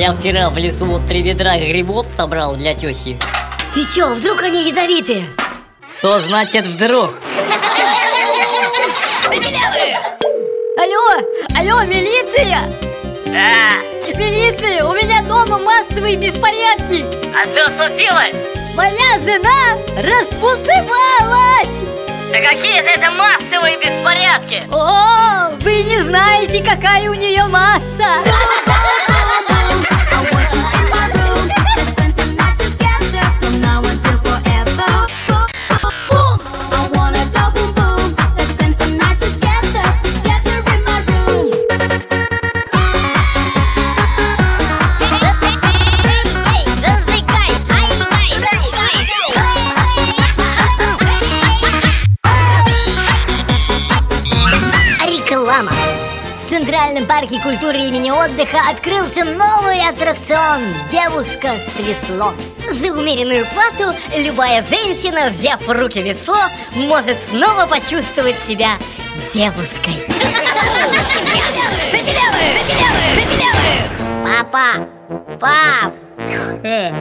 Я вчера в лесу вот три ведра грибов собрал для теси. Ты чё, вдруг они ядовитые? Что значит вдруг? Алло, алло, милиция! Да, Милиция, у меня дома массовые беспорядки! а что случилось? Моя жена распусывалась! Да какие же это массовые беспорядки? О, вы не знаете, какая у нее масса! Реклама. В Центральном парке культуры имени отдыха открылся новый аттракцион «Девушка с веслом». За умеренную плату любая женщина, взяв в руки весло, может снова почувствовать себя девушкой. Папа, пап, а,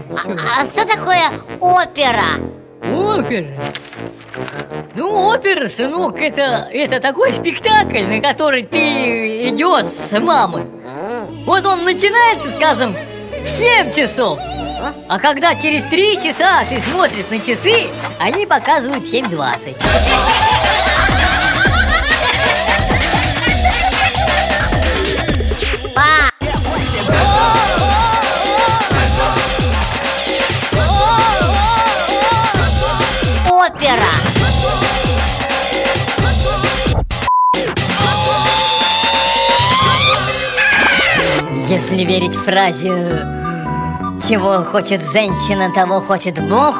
а что такое опера? Опера? Ну, опера, сынок, это, это такой спектакль, на который ты идешь с мамой. Вот он начинается, скажем, в 7 часов. А когда через 3 часа ты смотришь на часы, они показывают 7.20. Если верить фразе «Чего хочет женщина, того хочет Бог»,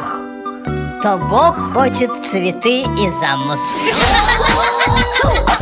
то Бог хочет цветы и замуж.